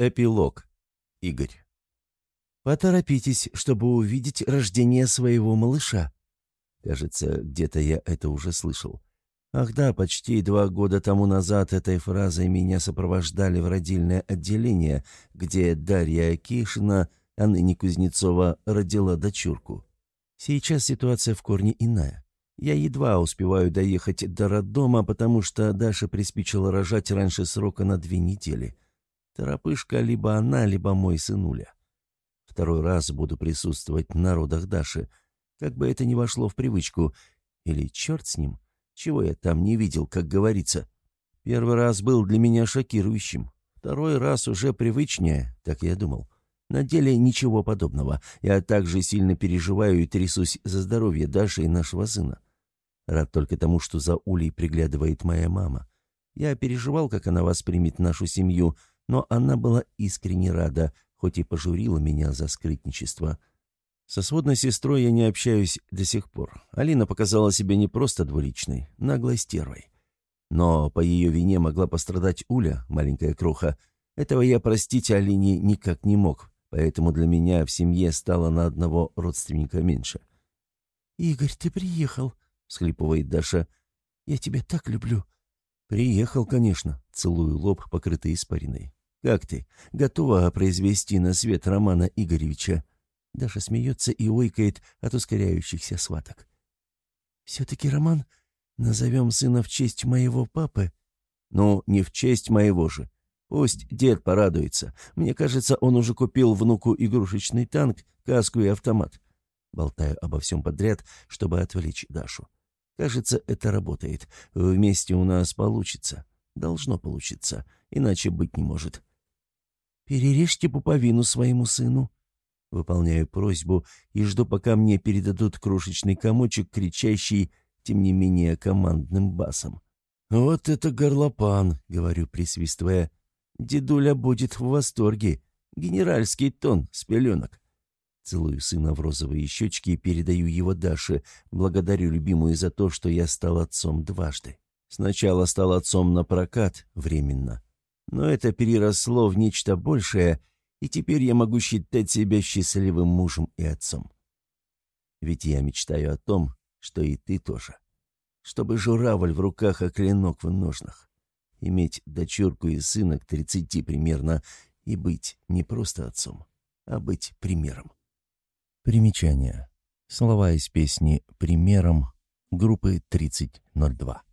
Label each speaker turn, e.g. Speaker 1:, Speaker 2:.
Speaker 1: Эпилог. Игорь.
Speaker 2: «Поторопитесь, чтобы увидеть рождение своего малыша». Кажется, где-то я это уже слышал. Ах да, почти два года тому назад этой фразой меня сопровождали в родильное отделение, где Дарья Акишина, а ныне Кузнецова, родила дочурку. Сейчас ситуация в корне иная. Я едва успеваю доехать до роддома, потому что Даша приспичила рожать раньше срока на две недели — Торопышка либо она, либо мой сынуля. Второй раз буду присутствовать на родах Даши. Как бы это ни вошло в привычку. Или черт с ним. Чего я там не видел, как говорится. Первый раз был для меня шокирующим. Второй раз уже привычнее, так я думал. На деле ничего подобного. Я также сильно переживаю и трясусь за здоровье Даши и нашего сына. Рад только тому, что за Улей приглядывает моя мама. Я переживал, как она воспримет нашу семью, но она была искренне рада, хоть и пожурила меня за скрытничество. Со сводной сестрой я не общаюсь до сих пор. Алина показала себя не просто двуличной, наглой стервой. Но по ее вине могла пострадать Уля, маленькая кроха. Этого я простить Алине никак не мог, поэтому для меня в семье стало на одного родственника меньше.
Speaker 3: «Игорь, ты приехал», — всхлипывает Даша. «Я тебя так люблю».
Speaker 2: «Приехал, конечно», — целую лоб, покрытый испариной. Как ты? Готова произвести на свет Романа Игоревича?» Даша смеется и ойкает от ускоряющихся сваток.
Speaker 3: «Все-таки, Роман, назовем сына в честь моего папы?»
Speaker 2: «Ну, не в честь моего же. Пусть дед порадуется. Мне кажется, он уже купил внуку игрушечный танк, каску и автомат». Болтаю обо всем подряд, чтобы отвлечь Дашу. «Кажется, это работает. Вместе у нас получится. Должно получиться. Иначе быть не может».
Speaker 3: «Перережьте пуповину своему сыну».
Speaker 2: Выполняю просьбу и жду, пока мне передадут крошечный комочек, кричащий, тем не менее, командным басом. «Вот это горлопан!» — говорю, присвистывая. «Дедуля будет в восторге. Генеральский тон с пеленок». Целую сына в розовые щечки и передаю его Даше. Благодарю любимую за то, что я стал отцом дважды. Сначала стал отцом на прокат, временно. Но это переросло в нечто большее, и теперь я могу считать себя счастливым мужем и отцом. Ведь я мечтаю о том, что и ты тоже. Чтобы журавль в руках, а клинок в ножнах. Иметь дочурку и сына к тридцати примерно и быть не просто отцом, а быть примером. Примечание. Слова из песни «Примером» группы 3002.